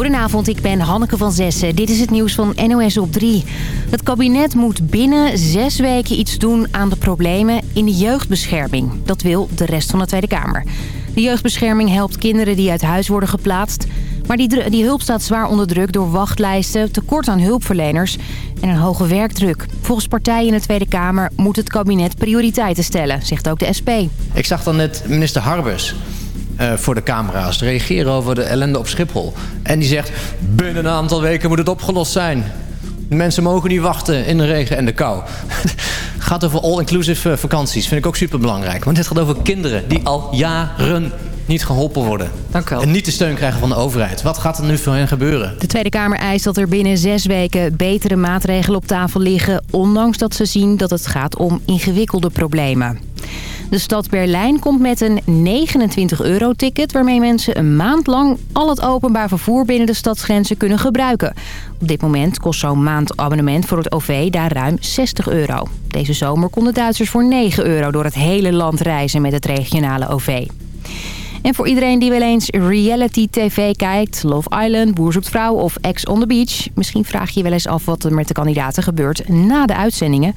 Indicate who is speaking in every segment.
Speaker 1: Goedenavond, ik ben Hanneke van Zessen. Dit is het nieuws van NOS op 3. Het kabinet moet binnen zes weken iets doen aan de problemen in de jeugdbescherming. Dat wil de rest van de Tweede Kamer. De jeugdbescherming helpt kinderen die uit huis worden geplaatst. Maar die, die hulp staat zwaar onder druk door wachtlijsten, tekort aan hulpverleners en een hoge werkdruk. Volgens partijen in de Tweede Kamer moet het kabinet prioriteiten stellen, zegt ook de SP.
Speaker 2: Ik zag dan net minister Harbers uh, voor de camera's reageren over de ellende op Schiphol. En die zegt, binnen een aantal weken moet het opgelost zijn. De mensen mogen niet wachten in de regen en de kou. gaat over all-inclusive vakanties. Vind ik ook super belangrijk. Want dit gaat over kinderen die al jaren niet geholpen worden.
Speaker 1: Dank u wel.
Speaker 2: En niet de steun krijgen van de overheid. Wat gaat er nu voor hen gebeuren?
Speaker 1: De Tweede Kamer eist dat er binnen zes weken betere maatregelen op tafel liggen... ondanks dat ze zien dat het gaat om ingewikkelde problemen. De stad Berlijn komt met een 29-euro-ticket... waarmee mensen een maand lang al het openbaar vervoer binnen de stadsgrenzen kunnen gebruiken. Op dit moment kost zo'n maandabonnement voor het OV daar ruim 60 euro. Deze zomer konden Duitsers voor 9 euro door het hele land reizen met het regionale OV. En voor iedereen die wel eens reality tv kijkt... Love Island, Boer zoekt vrouw of Ex on the Beach... misschien vraag je je wel eens af wat er met de kandidaten gebeurt na de uitzendingen.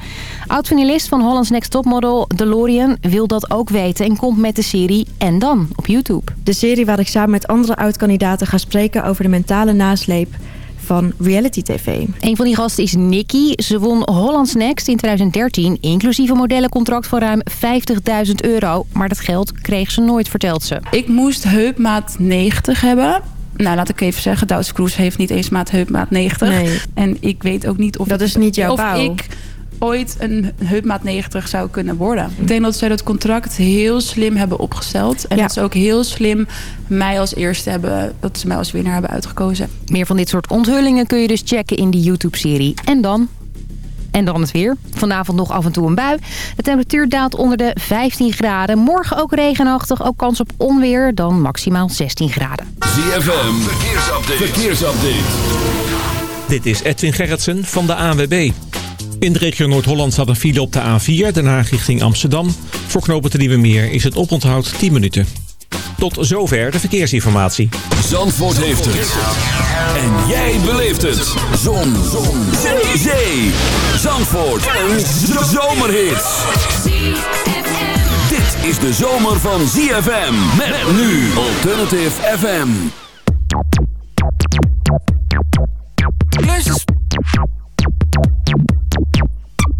Speaker 1: Oud-finalist van Holland's Next Topmodel, DeLorean, wil dat ook weten... en komt met de serie En Dan op YouTube.
Speaker 3: De serie waar ik samen met andere oud-kandidaten ga spreken... over de mentale nasleep van reality tv.
Speaker 1: Een van die gasten is Nikki. Ze won Holland's Next in 2013, inclusief een modellencontract van ruim 50.000 euro. Maar dat geld kreeg ze nooit, vertelt ze.
Speaker 4: Ik moest heupmaat 90 hebben. Nou, laat ik even zeggen, Douds Kroes heeft niet eens maat heupmaat 90.
Speaker 3: Nee.
Speaker 4: En ik weet ook niet of...
Speaker 3: Dat is niet jouw
Speaker 4: of
Speaker 3: bouw.
Speaker 4: ik ooit een heupmaat 90 zou kunnen worden. Ik denk dat zij dat contract heel slim hebben opgesteld. En
Speaker 3: Ja.
Speaker 4: dat ze ook heel slim mij als eerste hebben... dat ze mij als winnaar hebben uitgekozen.
Speaker 1: Meer van dit soort onthullingen kun je dus checken in die YouTube-serie. En dan... En dan het weer. Vanavond nog af en toe een bui. De temperatuur daalt onder de 15 graden. Morgen ook regenachtig, ook kans op onweer. Dan maximaal 16 graden.
Speaker 5: ZFM, verkeersupdate. verkeersupdate.
Speaker 6: Dit is Edwin Gerritsen van de ANWB. In de regio Noord-Holland staat een file op de A4, Den Haag richting Amsterdam. Voor knopen te Nieuwe Meer is het oponthoud 10 minuten. Tot zover de verkeersinformatie.
Speaker 5: Zandvoort heeft het. En jij beleeft het. Zon. Zon. Zee. Zee. Zandvoort. Een zomerhit. Dit is de zomer van ZFM. Met nu Alternative FM.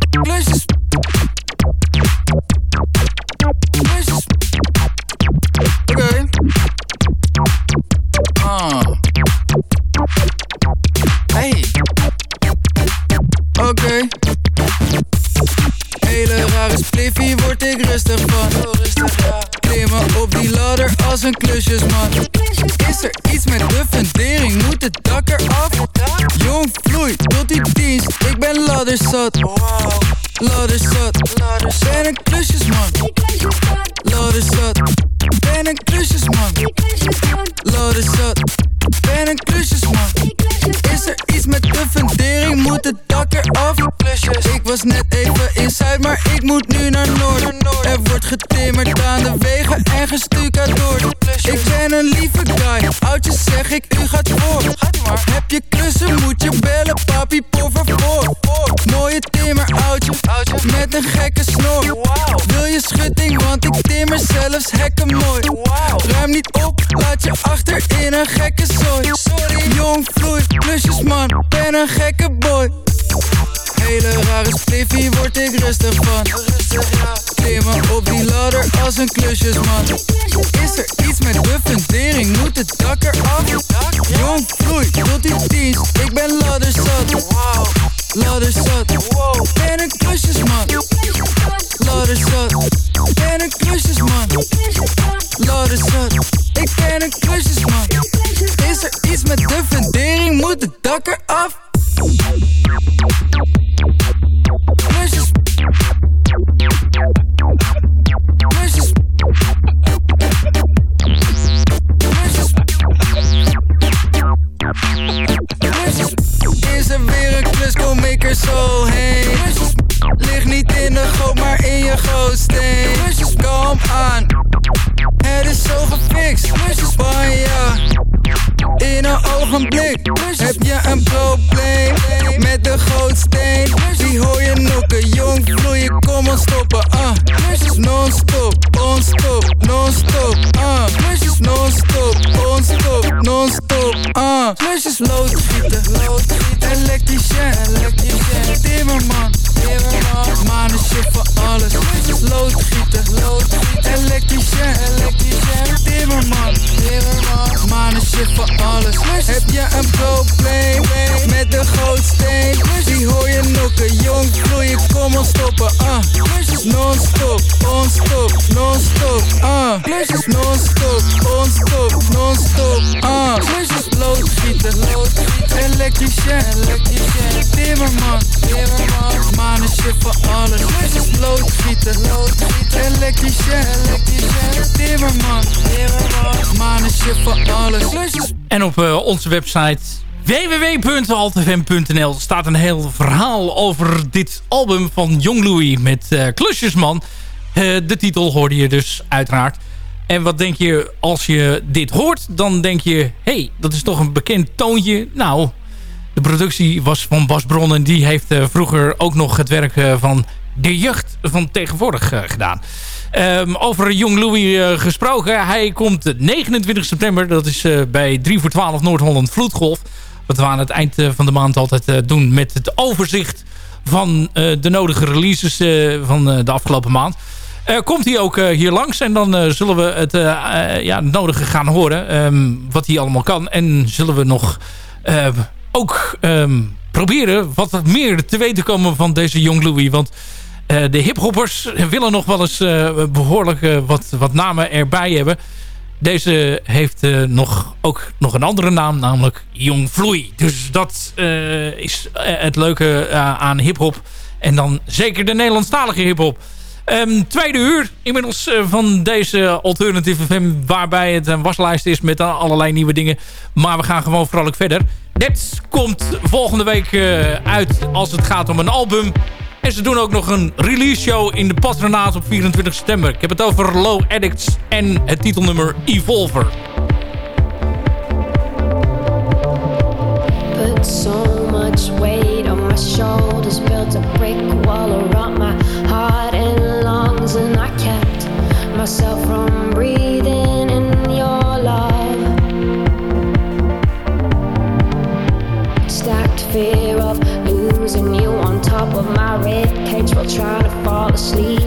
Speaker 7: Klusjes. Klusjes. Oké. Ah. Hey. Oké. Hele rare spliffie word ik rustig van. Klimmen op die ladder als een klusjesman. Is er iets met de fundering? Moet het dak eraf? Jong vloei tot die dienst. Ik ben ladderzat. Ladderzat. Ben een klusjesman. Ladderzat. Ben een klusjesman. Ladderzat. Ben een klusjesman. Is er iets met de fundering? Moet het Ik was net even in Zuid, maar ik moet nu naar Noord. Er wordt getimmerd aan de wegen en gestucadoord. Ik ben een lieve guy, oudjes zeg ik, u gaat voor. Heb je klussen, moet je bellen, papi, por favor. Mooie timmer, oudje, met een gekke snor. Wil je schutting, want ik timmer zelfs hekken mooi. Ruim niet op, laat je achter in een gekke zooi. Jong vloei, klusjesman, ben een gekke boy. Hele rare spliffie word ik rustig van. Klimmen op die ladder als een klusjesman. Is er iets met de fundering, moet het dak eraf? Jong vloei tot die dienst, ik ben ladderzat Ladderzat, ben een klusjesman. Ladderzat, ben een klusjesman. Ladderzat, ik ben een klusjesman. Is er iets met de fundering, moet het dak eraf? Blik. Heb je een probleem met de gootsteen? Die hoor je nokken, jong vloeien, kom ons stoppen. Uh. Non-stop, on-stop, non-stop. Uh. Non-stop, on-stop, non-stop. Uh. Klusjes loodgieten, elektricien, elektricien. Timmerman, timmerman. Shit voor alles. Klusjes loodgieten, voor alles. Heb je een probleem met de gootsteen? Die hoor je nokken, jong vloeien, kom ons stoppen. Uh. Non-stop, on-stop, non-stop. Uh. Klusjes non-stop, on-stop, non-stop. Uh. Klusjes loodgieten, elektricien, elektricien. Timmerman, timmerman. Shit voor alles. Klusjes loodgieten, elektricien, elektricien. Timmerman, timmerman. Shit voor alles.
Speaker 8: En op eh, onze website www.altfm.nl staat een heel verhaal over dit album van Jong Louis met eh, Klusjesman. Eh, de titel hoorde je dus uiteraard. En wat denk je als je dit hoort? Dan denk je, hey, dat is toch een bekend toontje. Nou, de productie was van Bas Bron en die heeft eh, vroeger ook nog het werk eh, van de jeugd van tegenwoordig eh, gedaan. Ehm, over Jong Louis gesproken. Hij komt 29 september. Dat is bij 3 voor 12 Noord-Holland Vloedgolf. Wat we aan het eind van de maand altijd doen met het overzicht van de nodige releases van de afgelopen maand. Komt hij ook hier langs en dan zullen we het, ja, nodige gaan horen. ehm, wat hij allemaal kan. En zullen we nog ook ehm, proberen wat meer te weten komen van deze Jong Louis. Want eh, de hiphoppers willen nog wel eens eh, behoorlijk eh, wat, wat namen erbij hebben. Deze heeft nog, ook nog een andere naam, namelijk Jong Vloei. Dus dat is het leuke aan hiphop. En dan zeker de Nederlandstalige hiphop. Ehm tweede uur inmiddels van deze Alternative FM... waarbij het een waslijst is met allerlei nieuwe dingen. Maar we gaan gewoon vrolijk verder. Dit komt volgende week eh, uit als het gaat om een album... En ze doen ook nog een release show in de patronaat op 24 september. Ik heb het over Low Addicts en het titelnummer Evolver.
Speaker 9: Trying to fall asleep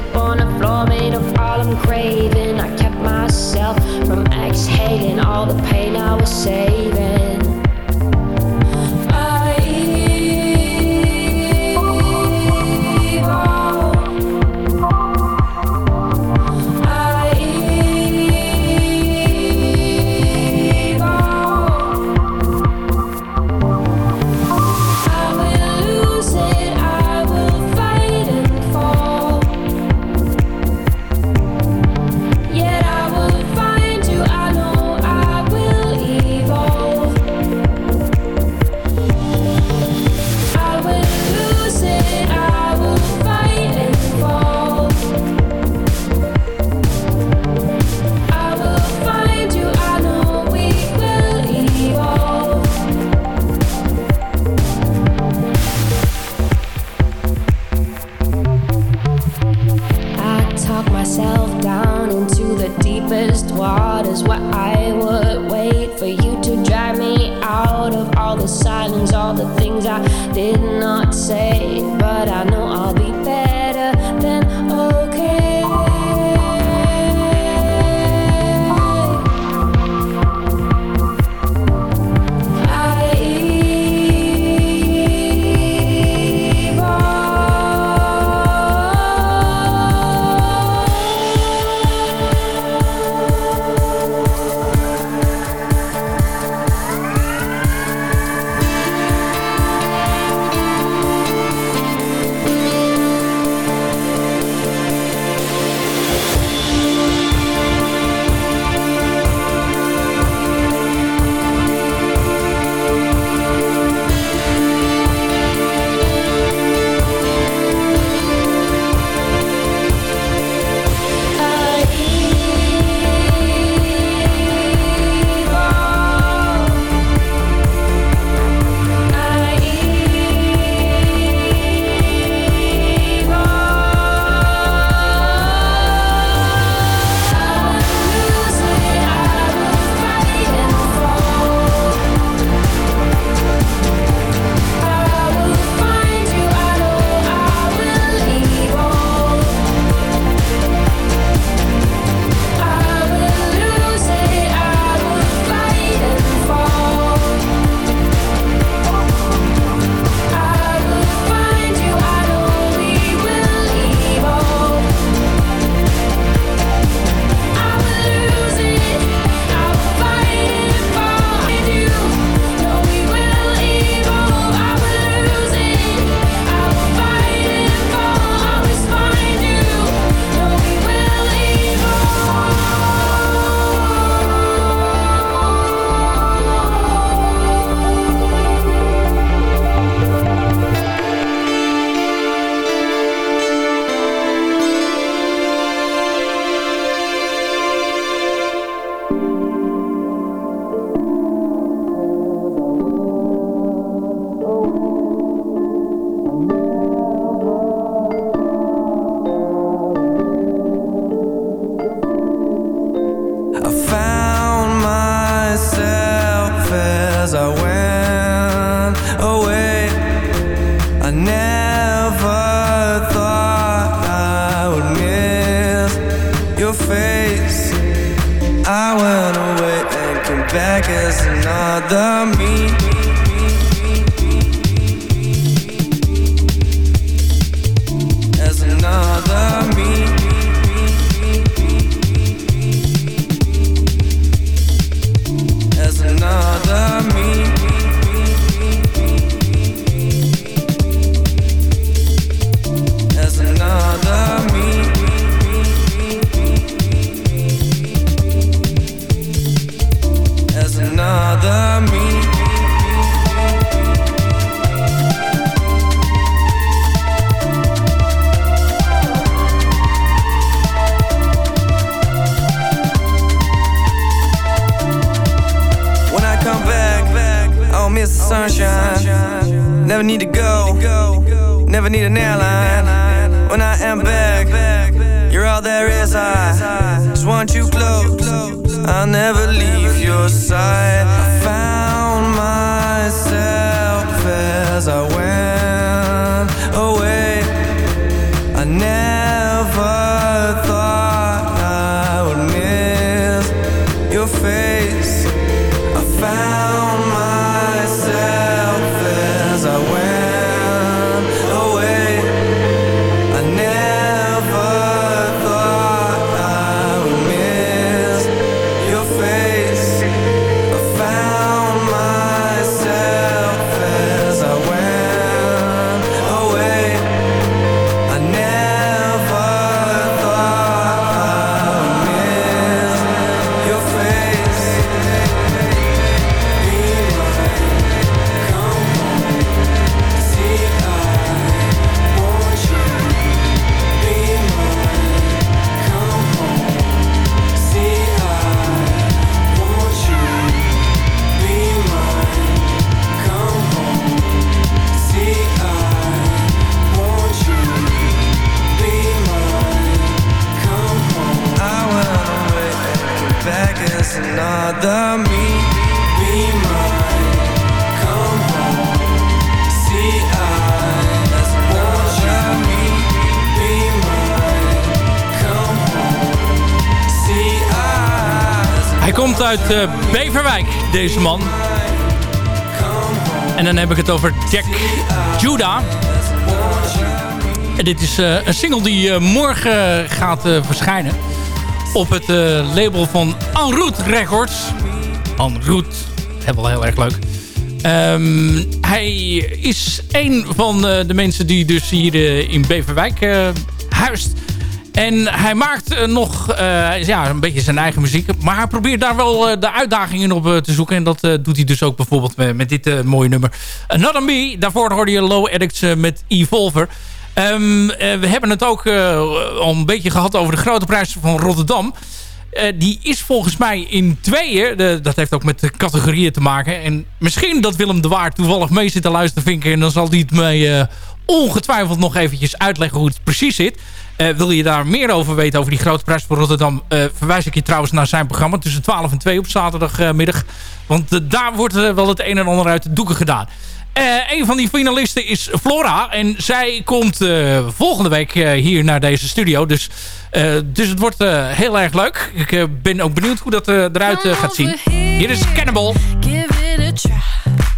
Speaker 8: uit eh, Beverwijk, deze man. En dan heb ik het over Jack Judah. En dit is eh, een single die eh, morgen gaat verschijnen. Op het label van En Records. En dat wel heel erg leuk. Ehm, hij is een van de mensen die dus hier in Beverwijk huist. En hij maakt eh, nog eh, ja, een beetje zijn eigen muziek. Maar hij probeert daar wel eh, de uitdagingen op te zoeken. En dat doet hij dus ook bijvoorbeeld met, met dit mooie nummer. Another Me. Daarvoor hoorde je Low Addicts met Evolver. Ehm, eh, we hebben het ook al een beetje gehad over de grote prijs van Rotterdam. Die is volgens mij in tweeën. Dat heeft ook met de categorieën te maken. En misschien dat Willem de Waard toevallig mee zit te luisteren vinken. En dan zal hij het eh, ongetwijfeld nog eventjes uitleggen hoe het precies zit. Eh, wil je daar meer over weten over die grote prijs van Rotterdam... eh, verwijs ik je trouwens naar zijn programma tussen 12 en 2 op zaterdagmiddag. Want eh, daar wordt wel het een en ander uit de doeken gedaan. Een van die finalisten is Flora. En zij komt volgende week hier naar deze studio. Dus, dus het wordt heel erg leuk. Ik ben ook benieuwd hoe dat eruit gaat zien. Hier is Cannibal.
Speaker 10: Give it a try.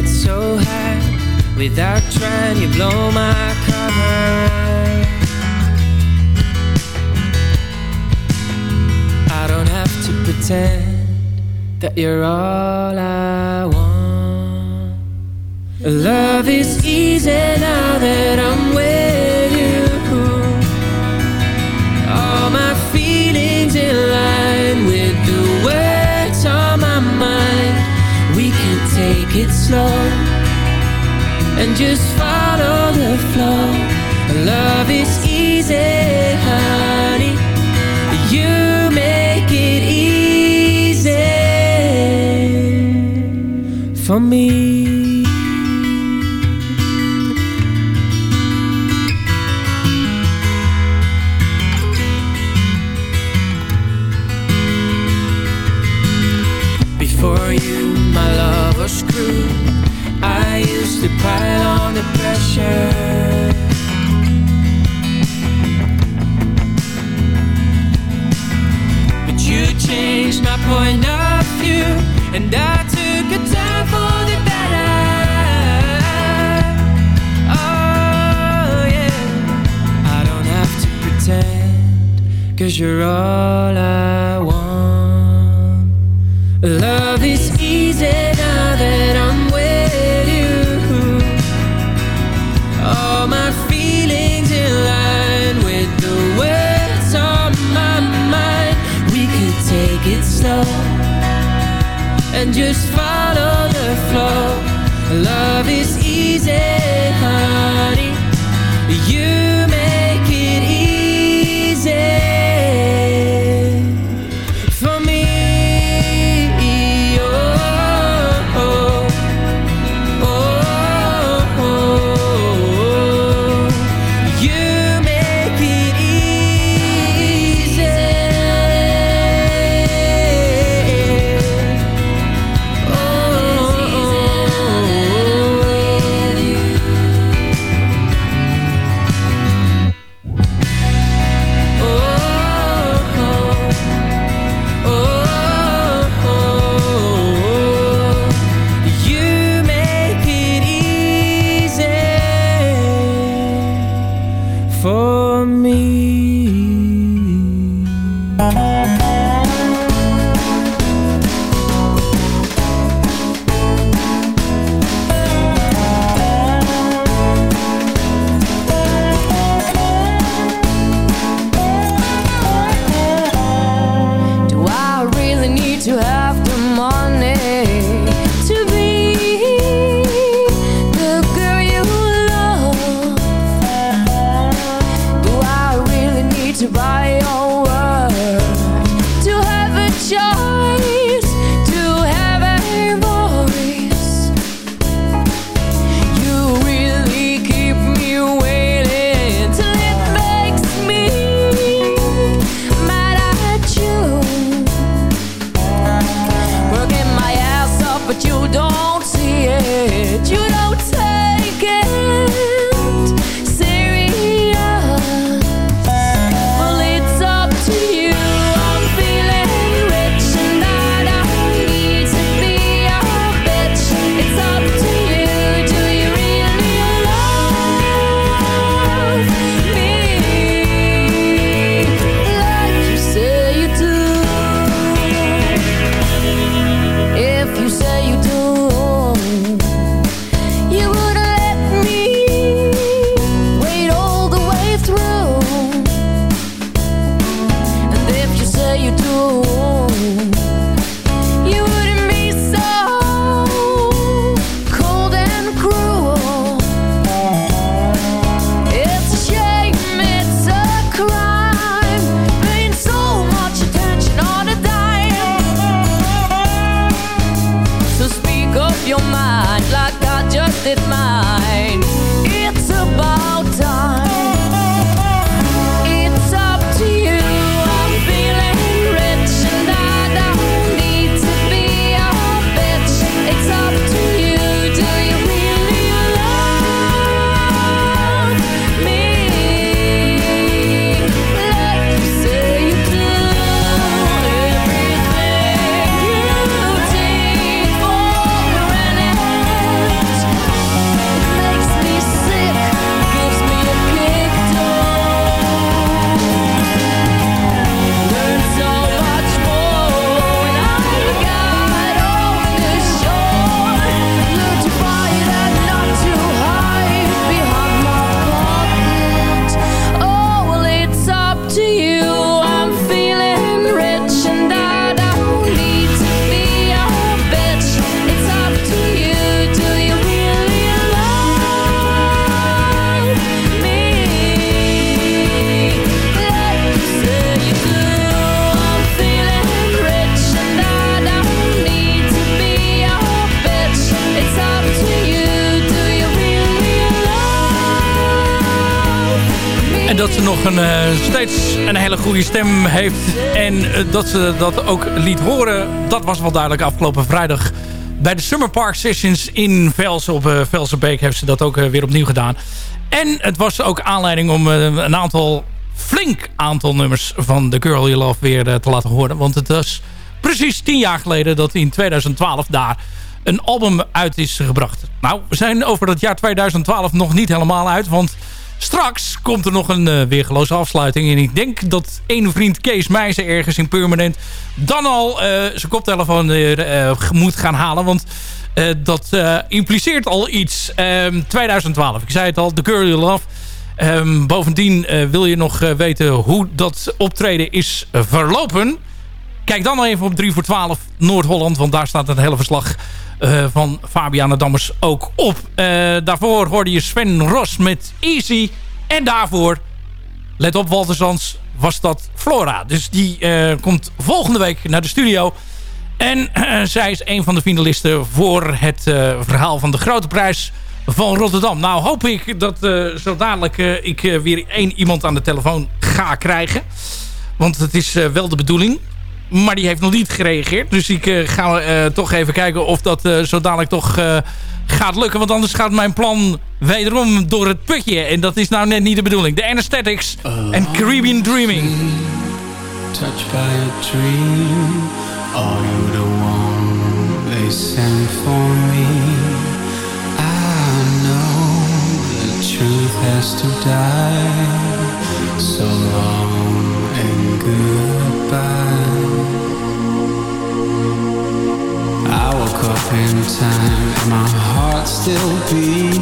Speaker 11: get so high Without trying you blow my cover I don't have to pretend That you're all I want. Love is easy now that I'm with take it slow and just follow the flow. Love is easy, honey. You make it easy for me. pile on the pressure. But you changed my point of view And I took a turn for the better. Oh yeah. I don't have to pretend Cause you're all I want. Love
Speaker 8: dat ze nog een, eh, steeds een hele goede stem heeft. En eh, dat ze dat ook liet horen, dat was wel duidelijk afgelopen vrijdag. Bij de Summer Park Sessions in Velsen op uh, Velsenbeek heeft ze dat ook weer opnieuw gedaan. En het was ook aanleiding om een aantal, flink aantal nummers van The Girl You Love weer te laten horen. Want het was precies tien jaar geleden dat in 2012 daar een album uit is gebracht. Nou, we zijn over het jaar 2012 nog niet helemaal uit, want straks komt er nog een uh, weergeloze afsluiting. En ik denk dat één vriend Kees Meijzer ergens in Permanent dan al uh, zijn koptelefoon uh, moet gaan halen, want dat impliceert al iets. 2012, ehm, ik zei het al, The Girl You Love. Um, bovendien wil je nog weten hoe dat optreden is verlopen. Kijk dan even op 3 voor 12 Noord-Holland. Want daar staat het hele verslag van Fabiana Dammers ook op. Uh, daarvoor hoorde je Sven Ros met Easy. En daarvoor, let op Walter Sands, was dat Flora. Dus die uh, komt volgende week naar de studio. En zij is een van de finalisten voor het verhaal van de Grote Prijs van Rotterdam. Nou hoop ik dat zo dadelijk ik weer één iemand aan de telefoon ga krijgen. Want het is wel de bedoeling. Maar die heeft nog niet gereageerd. Dus ik uh, ga uh, toch even kijken of dat uh, zo dadelijk toch gaat lukken. Want anders gaat mijn plan wederom door het putje. En dat is nou net niet de bedoeling. De Anesthetics en Caribbean Dreaming. Touched by a dream still be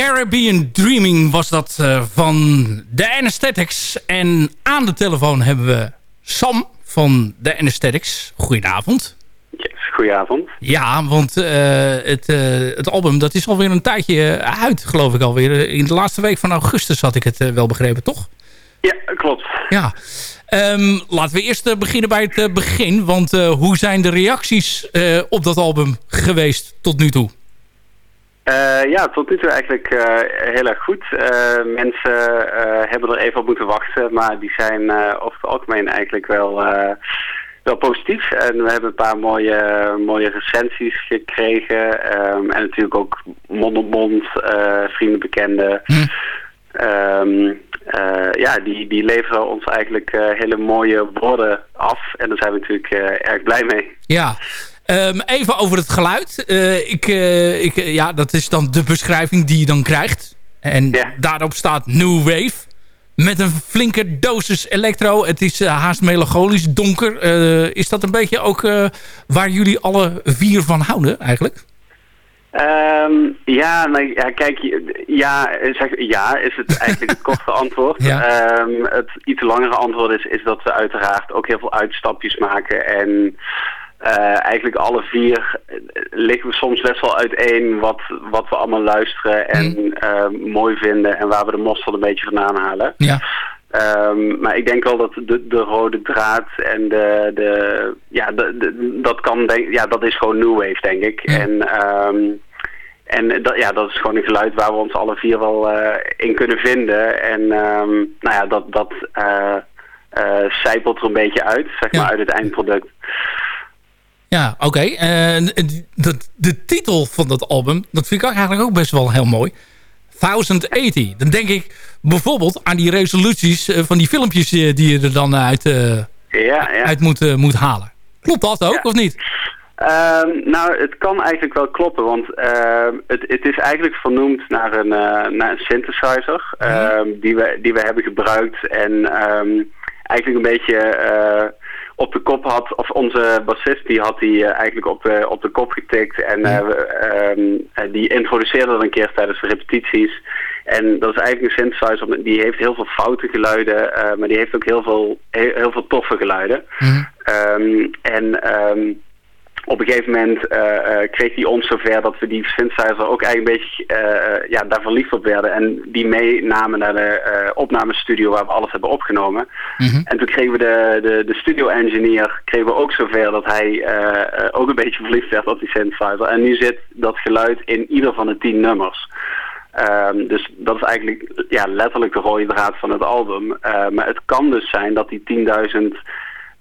Speaker 8: Caribbean Dreaming was dat eh, van de Anesthetics. En aan de telefoon hebben we Sam van de Anesthetics. Goedenavond.
Speaker 12: Goedenavond.
Speaker 8: Ja, want eh, het, eh, het album dat is alweer een tijdje uit, geloof ik alweer. In de laatste week van augustus had ik het wel begrepen, toch?
Speaker 12: Ja, klopt.
Speaker 8: Ja. Ehm, laten we eerst beginnen bij het begin. Want hoe zijn de reacties op dat album geweest tot nu toe?
Speaker 12: Eh, ja, tot nu toe eigenlijk eh, heel erg goed. Eh, mensen hebben er even op moeten wachten, maar die zijn over het algemeen eigenlijk wel, wel positief. En we hebben een paar mooie, mooie recensies gekregen. ehm, en natuurlijk ook mond op mond, eh, vrienden, bekenden. Ehm, eh, ja, die, die leveren ons eigenlijk hele mooie woorden af. En daar zijn we natuurlijk erg blij mee.
Speaker 8: Ja. Ehm, even over het geluid. Eh, ik, eh, ik, eh, ja, dat is dan de beschrijving die je dan krijgt. En daarop staat New Wave. Met een flinke dosis electro. Het is haast melancholisch donker. Is dat een beetje ook waar jullie alle vier van houden eigenlijk?
Speaker 12: Ehm, ja, nou, ja, kijk, ja, zeg, ja is het eigenlijk het korte antwoord.
Speaker 8: Ja.
Speaker 12: Ehm, het iets langere antwoord is, is dat we uiteraard ook heel veel uitstapjes maken. En eh, eigenlijk alle vier eh, liggen we soms best wel uiteen wat, wat we allemaal luisteren en eh, mooi vinden en waar we de mosterd een beetje vandaan halen.
Speaker 8: Ja.
Speaker 12: Ehm, maar ik denk wel dat de, de rode draad en de, de ja, de, de- dat kan denk, ja, dat is gewoon new wave denk ik. En, ehm, en dat, ja, dat is gewoon een geluid waar we ons alle vier wel in kunnen vinden. En ehm, nou ja, dat, dat zijpelt er een beetje uit, zeg maar, uit het eindproduct.
Speaker 8: Ja, oké. En de, titel van dat album, dat vind ik eigenlijk ook best wel heel mooi. 1080. Dan denk ik bijvoorbeeld aan die resoluties eh, van die filmpjes eh, die je er dan uit, eh,
Speaker 12: Ja, ja.
Speaker 8: uit moet, eh, moet halen. Klopt dat ook, of niet?
Speaker 12: Ehm, nou, het kan eigenlijk wel kloppen, want ehm, het, het is eigenlijk vernoemd naar een, eh, naar een synthesizer ehm, die, we, die we hebben gebruikt en eigenlijk een beetje eh, op de kop had, of onze bassist die had die eh, eigenlijk op, de op de kop getikt en eh, ehm, eh, die introduceerde dat een keer tijdens de repetities. En dat is eigenlijk een synthesizer, die heeft heel veel foute geluiden, maar die heeft ook heel veel, heel, heel veel toffe geluiden. Ehm, en ehm, op een gegeven moment eh, eh, kreeg hij ons zover dat we die synthesizer ook eigenlijk een beetje eh, ja, daar verliefd op werden. En die meenamen naar de eh, opnamestudio waar we alles hebben opgenomen. En toen kregen we de, de, de studio engineer kregen we ook zover dat hij ook een beetje verliefd werd op die synthesizer. En nu zit dat geluid in ieder van de tien nummers. Ehm, dus dat is eigenlijk ja, letterlijk de rode draad van het album. Maar het kan dus zijn dat die 10.000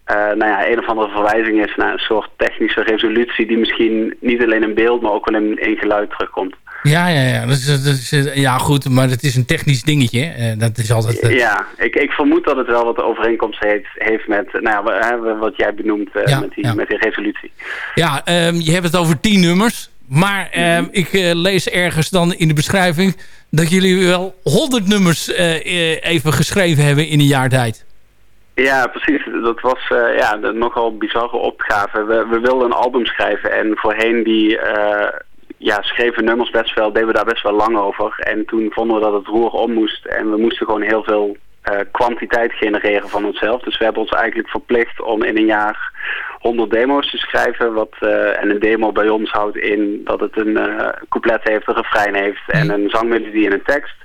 Speaker 12: eh, nou ja, een of andere verwijzing is naar een soort technische resolutie die misschien niet alleen in beeld, maar ook wel in, in geluid terugkomt.
Speaker 8: Ja, ja, ja. Dat is, dat is, ja, goed, maar het is een technisch dingetje. eh, dat is altijd... eh,
Speaker 12: Ja, ik, ik vermoed dat het wel wat overeenkomst heeft, heeft met nou ja, wat jij benoemt
Speaker 8: Ja,
Speaker 12: met, die,
Speaker 8: ja.
Speaker 12: met die resolutie.
Speaker 8: Ja, ehm, je hebt het over tien nummers. Maar ehm, ik eh, lees ergens dan in de beschrijving... dat jullie wel honderd nummers even geschreven hebben in een jaar tijd.
Speaker 12: Ja, precies. Dat was eh, ja, een nogal bizarre opgave. We, we wilden een album schrijven en voorheen die eh, ja, schreven nummers best wel, deden we daar best wel lang over. En toen vonden we dat het roer om moest en we moesten gewoon heel veel eh, kwantiteit genereren van onszelf. Dus we hebben ons eigenlijk verplicht om in een jaar 100 demo's te schrijven. Wat, en een demo bij ons houdt in dat het een eh, couplet heeft, een refrein heeft en een zangmelodie en een tekst.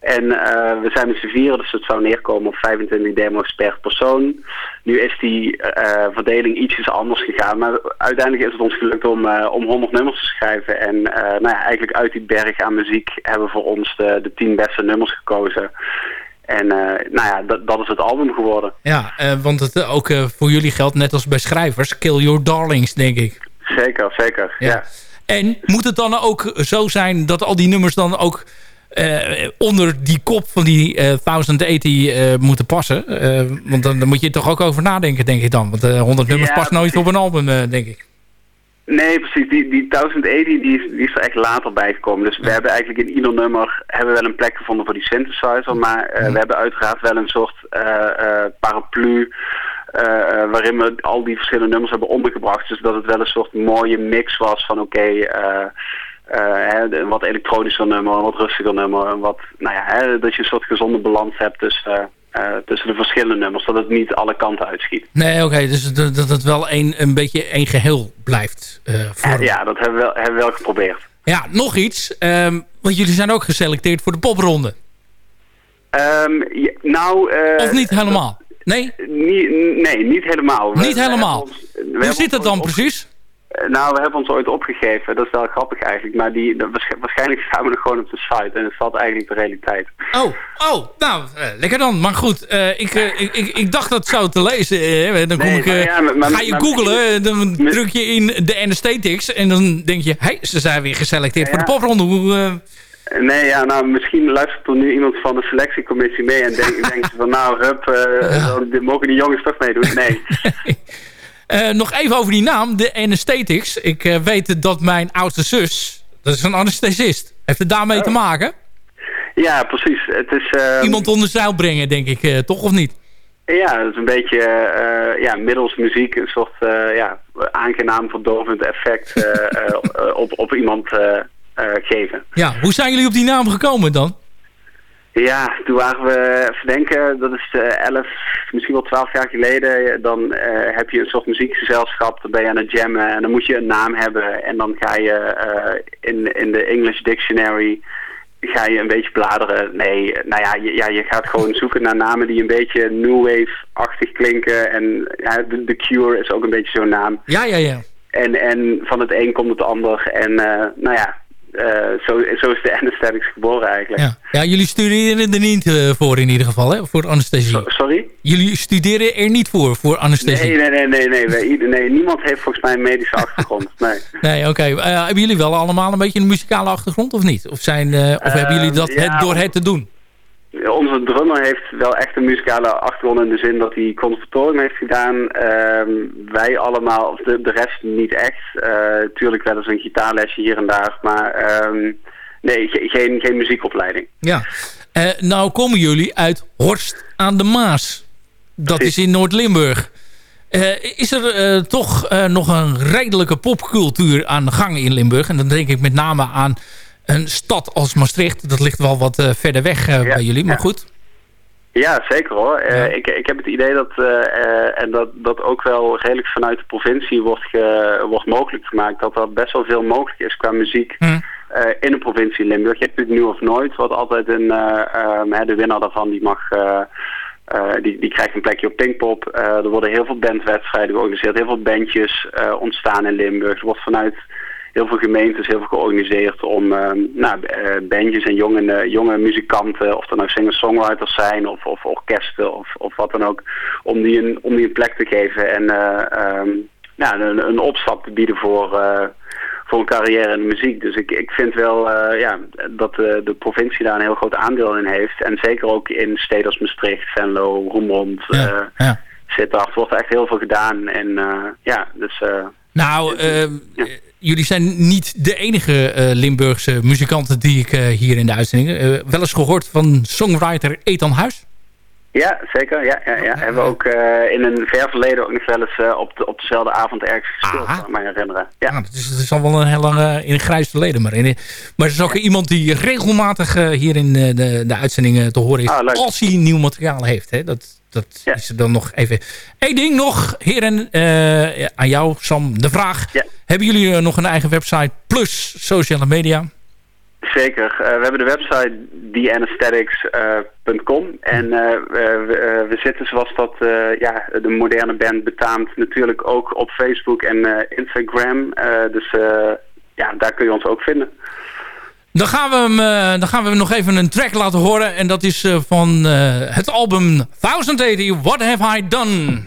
Speaker 12: En eh, we zijn met z'n vieren, dus het zou neerkomen op 25 demo's per persoon. Nu is die eh, verdeling ietsjes anders gegaan, maar uiteindelijk is het ons gelukt om, eh, om 100 nummers te schrijven. En nou ja, eigenlijk uit die berg aan muziek hebben we voor ons de, de 10 beste nummers gekozen. En nou ja, dat, dat is het album geworden.
Speaker 8: Ja, want het ook voor jullie geldt, net als bij schrijvers... Kill Your Darlings, denk ik.
Speaker 12: Zeker, zeker. Ja.
Speaker 8: En moet het dan ook zo zijn dat al die nummers dan ook... eh, onder die kop van die eh 1080 eh, moeten passen. Eh, want dan, dan moet je toch ook over nadenken, denk ik dan. Want eh 100 nummers
Speaker 12: Ja,
Speaker 8: past nooit op een album, eh, denk ik.
Speaker 12: Nee, precies. Die, die 1080 die is, die is er echt later bij gekomen. Dus we hebben eigenlijk in ieder nummer hebben we wel een plek gevonden voor die synthesizer. Maar eh, we hebben uiteraard wel een soort eh, eh, paraplu eh, eh, waarin we al die verschillende nummers hebben ondergebracht. Dus dat het wel een soort mooie mix was van oké, eh, eh, een wat elektronischer nummer, een wat rustiger nummer. Een wat, nou ja, hè, dat je een soort gezonde balans hebt tussen, eh, eh, tussen de verschillende nummers. Dat het niet alle kanten uitschiet.
Speaker 8: Nee, oké. dus dat dat het wel een, een beetje één geheel blijft. eh vormen.
Speaker 12: Ja, dat hebben we wel, hebben we wel geprobeerd.
Speaker 8: Ja, nog iets. ehm, want jullie zijn ook geselecteerd voor de popronde.
Speaker 12: Ehm, ja, nou... eh,
Speaker 8: Of niet helemaal? Nee?
Speaker 12: Nee, niet helemaal.
Speaker 8: Niet
Speaker 12: we
Speaker 8: helemaal.
Speaker 12: ons-
Speaker 8: Hoe zit dat dan
Speaker 12: op-
Speaker 8: precies?
Speaker 12: Nou, we hebben ons ooit opgegeven. Dat is wel grappig eigenlijk. Maar die, waarschijnlijk staan we nog gewoon op de site. En het valt eigenlijk de realiteit.
Speaker 8: Oh, oh, nou, eh, lekker dan. Maar goed, eh, ik, eh, ik, ik, ik dacht dat zo te lezen. dan kom
Speaker 12: Nee,
Speaker 8: ik,
Speaker 12: maar ja, maar- maar-
Speaker 8: ga je googlen, dan druk je in de anesthetics. En dan denk je, hé, ze zijn weer geselecteerd voor de popronde. Hoe,
Speaker 12: Nee, ja, nou, misschien luistert er nu iemand van de selectiecommissie mee en denkt denkt van, nou, hup, dan mogen die jongens toch meedoen? Nee.
Speaker 8: Eh, nog even over die naam, de anesthetics. Ik eh, weet dat mijn oudste zus, dat is een anesthesist. Heeft het daarmee te maken?
Speaker 12: Ja, precies. Het is... ehm,
Speaker 8: Iemand onder zeil brengen, denk ik, eh, toch of niet?
Speaker 12: Ja, het is een beetje ja, middels muziek een soort ja, aangenaam verdovend effect op, op iemand geven.
Speaker 8: Ja, hoe zijn jullie op die naam gekomen dan?
Speaker 12: Ja, toen waren we, even denken, dat is eh, elf, misschien wel twaalf jaar geleden. Dan eh, heb je een soort muziekgezelschap, dan ben je aan het jammen en dan moet je een naam hebben. En dan ga je eh, in, in de English Dictionary ga je een beetje bladeren. Nee, nou ja je, ja, je gaat gewoon zoeken naar namen die een beetje new wave-achtig klinken. En ja, de, The Cure is ook een beetje zo'n naam.
Speaker 8: Ja, ja, ja.
Speaker 12: En, en van het een komt het ander. En eh, nou ja, eh, zo, zo is de anesthetics geboren eigenlijk.
Speaker 8: Ja, ja jullie studeren er niet eh, voor in ieder geval, hè? Voor anesthesie.
Speaker 12: Sorry?
Speaker 8: Jullie studeren er niet voor, voor anesthesie?
Speaker 12: Nee, nee, nee, nee, nee, nee. Niemand heeft volgens mij een medische achtergrond. Nee.
Speaker 8: Nee, oké. Eh, hebben jullie wel allemaal een beetje een muzikale achtergrond of niet? Of, zijn, eh, of hebben jullie dat
Speaker 12: ja,
Speaker 8: het, door het te doen?
Speaker 12: Onze drummer heeft wel echt een muzikale achtergrond in de zin dat hij conservatorium heeft gedaan. Ehm, wij allemaal, of de, de rest niet echt. Eh, tuurlijk wel eens een gitaarlesje hier en daar, maar ehm, nee, ge- geen, geen muziekopleiding.
Speaker 8: Ja. Eh, nou komen jullie uit Horst aan de Maas. Dat is in Noord-Limburg. Eh, is er toch nog een redelijke popcultuur aan de gang in Limburg? En dan denk ik met name aan een stad als Maastricht. Dat ligt wel wat eh, verder weg eh, bij jullie, maar
Speaker 12: ja.
Speaker 8: goed.
Speaker 12: Ja, zeker hoor. Eh, ik, ik heb het idee dat, en dat, dat ook wel redelijk vanuit de provincie wordt, ge, wordt mogelijk gemaakt, dat er best wel veel mogelijk is qua muziek
Speaker 8: Hm.
Speaker 12: in de provincie Limburg. Je hebt natuurlijk nu of nooit, wat altijd een, eh, ehm, de winnaar daarvan die mag... die, die krijgt een plekje op Pinkpop. Er worden heel veel bandwedstrijden georganiseerd. Heel veel bandjes ontstaan in Limburg. Er wordt vanuit heel veel gemeentes heel veel georganiseerd om eh, nou, eh, bandjes en jonge, eh, jonge muzikanten, of dat nou singer-songwriters zijn of, of orkesten of, of wat dan ook, om die een, om die een plek te geven en ehm, nou, een, een opstap te bieden voor, voor een carrière in de muziek. Dus ik, ik vind wel ja, dat de, de provincie daar een heel groot aandeel in heeft. En zeker ook in steden als Maastricht, Venlo, Roermond,
Speaker 8: Ja,
Speaker 12: eh
Speaker 8: ja.
Speaker 12: Wordt echt heel veel gedaan. En ja, dus...
Speaker 8: Nou, eh, eh, jullie zijn niet de enige eh, Limburgse muzikanten die ik eh, hier in de uitzending... eh, wel eens gehoord van songwriter Ethan Huis?
Speaker 12: Ja, zeker. Ja, ja, ja. Hebben we ook in een ver verleden ook nog wel eens op, de, op dezelfde avond ergens gespeeld, kan ik me herinneren. Ja.
Speaker 8: Nou, dat, is, dat is al wel een heel lang in grijs verleden. Maar, in, maar het is ook iemand die regelmatig hier in de, de uitzendingen te horen is.
Speaker 12: Ah,
Speaker 8: als hij nieuw materiaal heeft. Hè. Dat, dat is er dan nog even... Eén ding nog, heren, ja, aan jou Sam, de vraag. Hebben jullie eh, nog een eigen website plus sociale media?
Speaker 12: Zeker. Eh, we hebben de website theanesthetics.com en we, we- we zitten zoals dat ja, de moderne band betaamt natuurlijk ook op Facebook en Instagram. Dus ja, daar kun je ons ook vinden.
Speaker 8: Dan gaan, we hem, eh, dan gaan we hem nog even een track laten horen. En dat is eh, van eh, het album 1080, What Have I Done?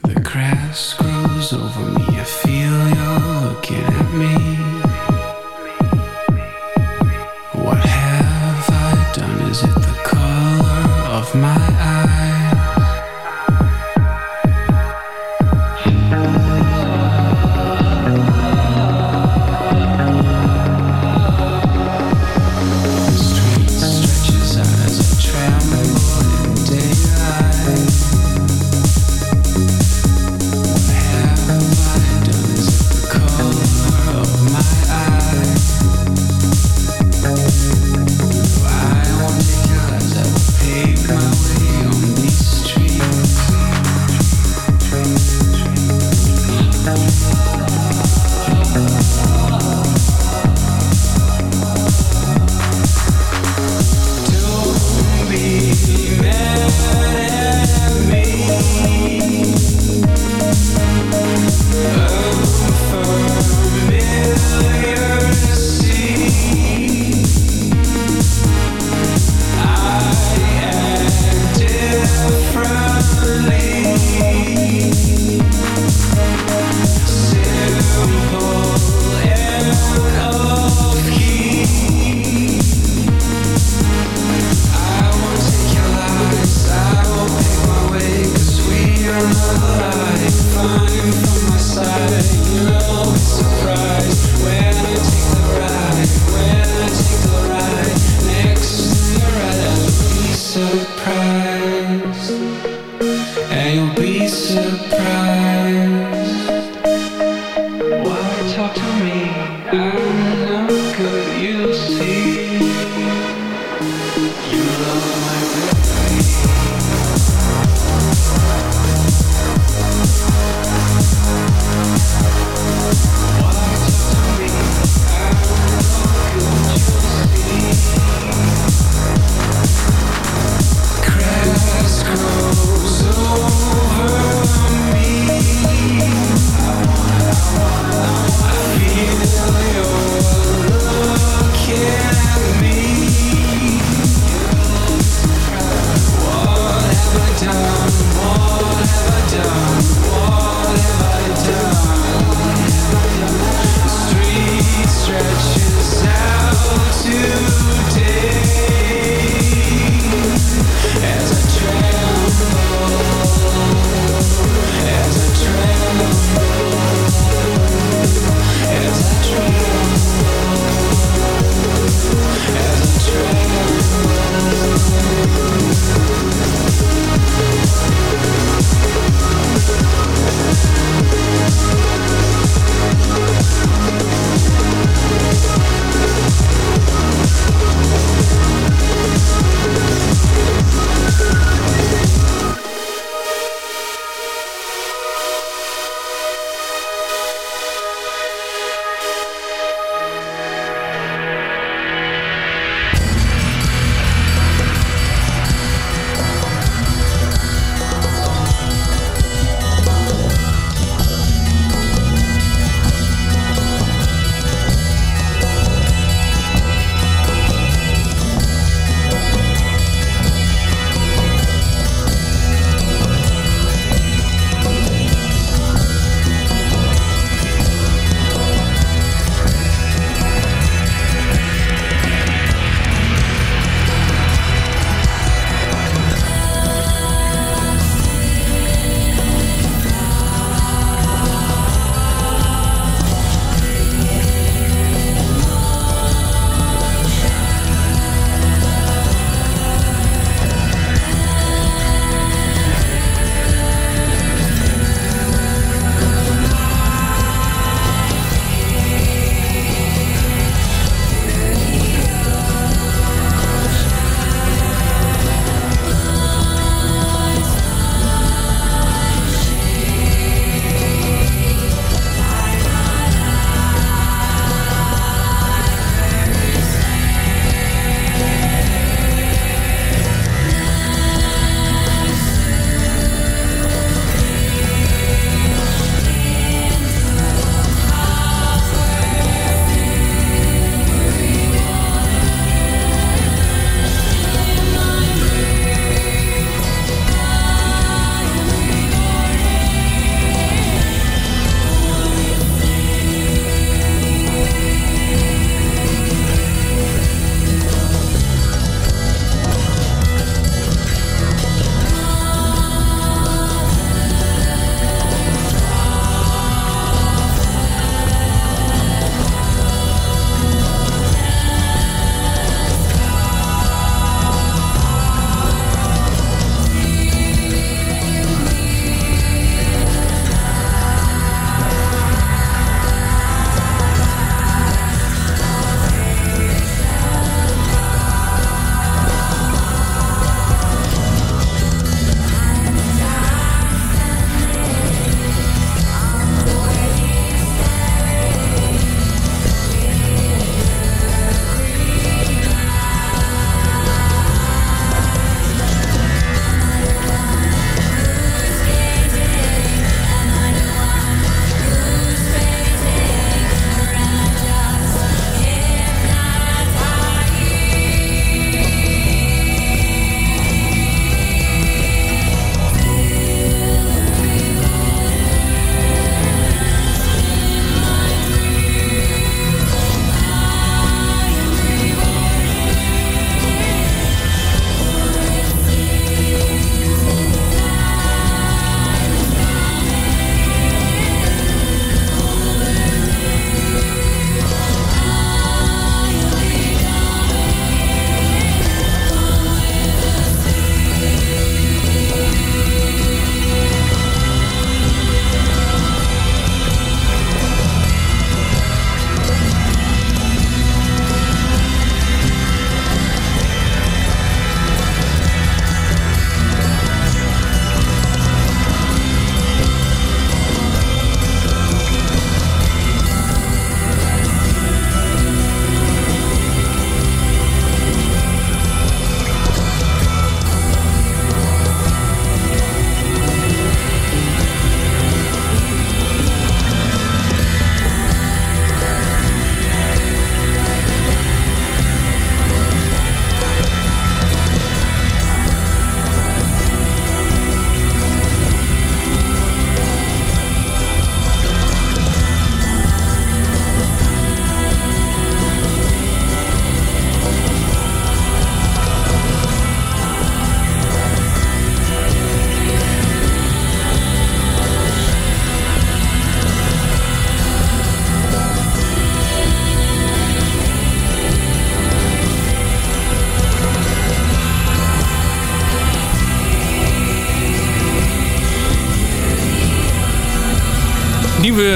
Speaker 11: The grass grows over me. I feel you're looking at me. What have I done? Is it the color of my
Speaker 13: and you'll be surprised.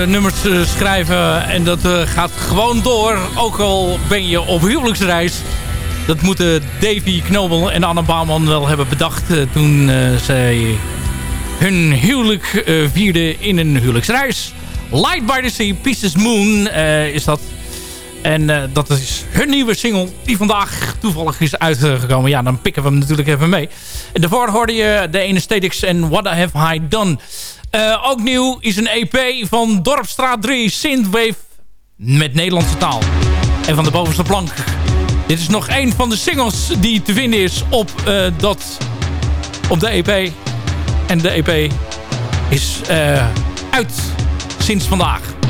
Speaker 8: Nummers eh, schrijven. En dat eh, gaat gewoon door. Ook al ben je op huwelijksreis. Dat moeten Davy Knobel en Anne Bouwman wel hebben bedacht... eh, toen eh, zij hun huwelijk eh, vierden in een huwelijksreis. Light by the Sea, Pieces Moon eh, is dat. En eh, dat is hun nieuwe single die vandaag toevallig is uitgekomen. Ja, dan pikken we hem natuurlijk even mee. En daarvoor hoorde je de Anesthetics en What Have I Done. Eh, ook nieuw is een EP van Dorpstraat 3 Synthwave met Nederlandse taal. En van de bovenste plank. Dit is nog een van de singles die te vinden is op, eh, dat, op de EP. En de EP is eh, uit sinds vandaag.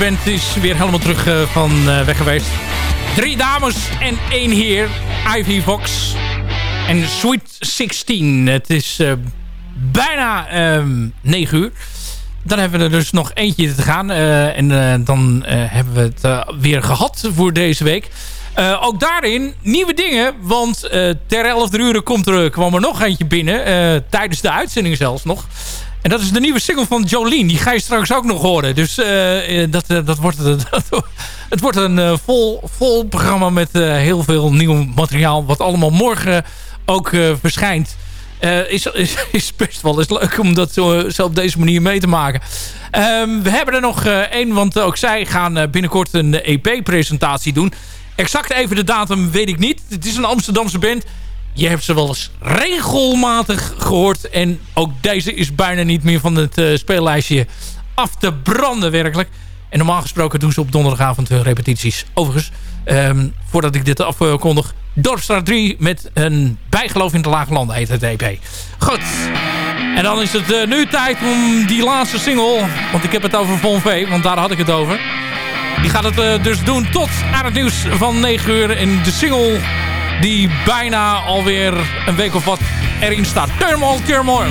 Speaker 8: Band is weer helemaal terug eh, van eh, weg geweest. Drie dames en één heer. Ivy Fox en Sweet 16. Het is eh, bijna ehm 9 uur. Dan hebben we er dus nog eentje te gaan. en dan hebben we het weer gehad voor deze week. Ook daarin nieuwe dingen. Want ter 11 uur komt er, kwam er nog eentje binnen. tijdens de uitzending zelfs nog. En dat is de nieuwe single van Jolene. Die ga je straks ook nog horen. Dus eh, eh, dat, eh, dat wordt, het wordt een vol, vol programma met heel veel nieuw materiaal. Wat allemaal morgen ook verschijnt. Is, is, is best wel eens leuk om dat zo, zo op deze manier mee te maken. Ehm, we hebben er nog één, want ook zij gaan binnenkort een EP-presentatie doen. Exact even de datum weet ik niet. Het is een Amsterdamse band. Je hebt ze wel eens regelmatig gehoord. En ook deze is bijna niet meer van het eh, speellijstje af te branden werkelijk. En normaal gesproken doen ze op donderdagavond hun repetities. Overigens, ehm, voordat ik dit afkondig... Dorpstraat 3 met een bijgeloof in de Lage Landen heet het EP. Goed. En dan is het eh, nu tijd om die laatste single... want ik heb het over Von V, want daar had ik het over... Die gaat het eh, dus doen tot aan het nieuws van 9 uur. En de single die bijna alweer een week of wat erin staat. Turmoil, Turmoil.